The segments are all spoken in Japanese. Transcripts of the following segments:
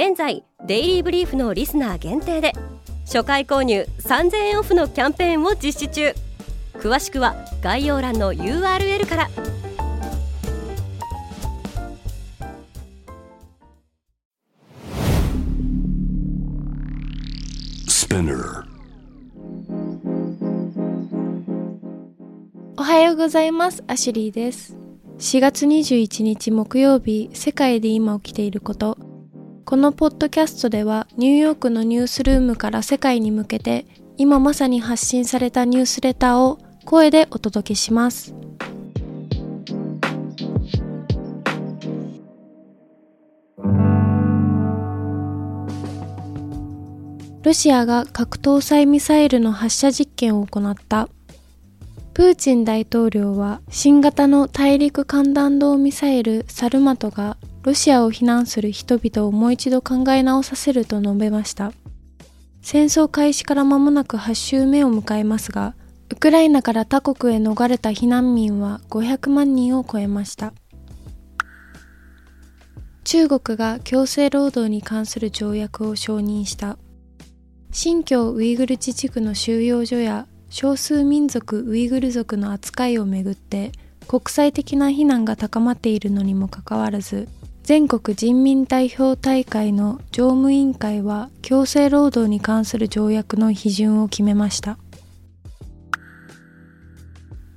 現在デイリーブリーフのリスナー限定で初回購入3000円オフのキャンペーンを実施中。詳しくは概要欄の URL から。おはようございます。アシュリーです。4月21日木曜日世界で今起きていることこのポッドキャストではニューヨークのニュースルームから世界に向けて今まさに発信されたニュースレターを声でお届けします。ロシアが核搭載ミサイルの発射実験を行った。プーチン大統領は新型の大陸間弾道ミサイルサルマトがロシアを非難する人々をもう一度考え直させると述べました。戦争開始から間もなく8週目を迎えますが、ウクライナから他国へ逃れた避難民は500万人を超えました。中国が強制労働に関する条約を承認した。新疆ウイグル自治区の収容所や少数民族ウイグル族の扱いをめぐって国際的な非難が高まっているのにもかかわらず全国人民代表大会の常務委員会は強制労働に関する条約の批准を決めました。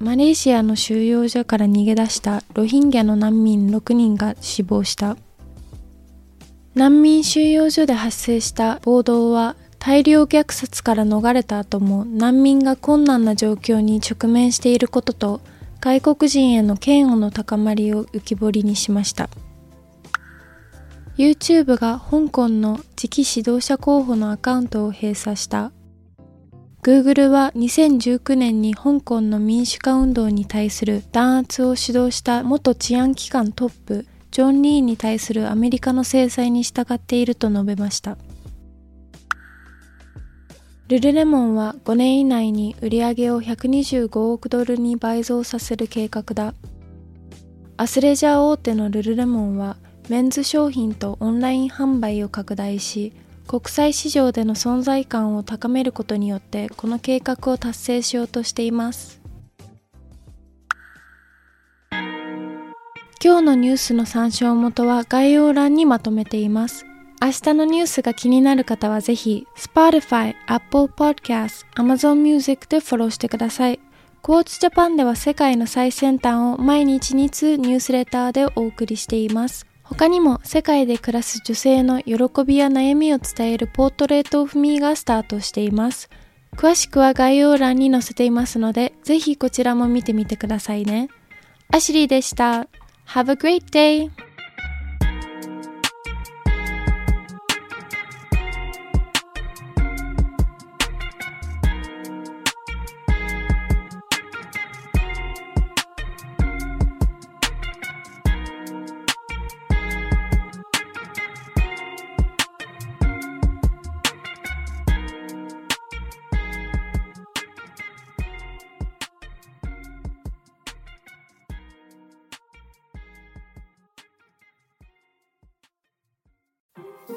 マレーシアの収容所から逃げ出したロヒンギャの難民6人が死亡した。難民収容所で発生した暴動は大量虐殺から逃れた後も難民が困難な状況に直面していることと外国人への嫌悪の高まりを浮き彫りにしました。YouTube が香港の次期指導者候補のアカウントを閉鎖した。Google は2019年に香港の民主化運動に対する弾圧を主導した元治安機関トップジョン・リーに対するアメリカの制裁に従っていると述べました。ルルレモンは5年以内に売り上げを125億ドルに倍増させる計画だ。アスレジャー大手のルルレモンはメンズ商品とオンライン販売を拡大し国際市場での存在感を高めることによってこの計画を達成しようとしています。今日のニュースの参照元は概要欄にまとめています。明日のニュースが気になる方はぜひ Spotify、Apple Podcast、Amazon Music でフォローしてください。クォーツジャパンでは世界の最先端を毎日2通ニュースレターでお送りしています。他にも世界で暮らす女性の喜びや悩みを伝えるポートレートオフミーがスタートしています。詳しくは概要欄に載せていますので、ぜひこちらも見てみてくださいね。アシリーでした。Have a great day!